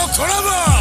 のコラボ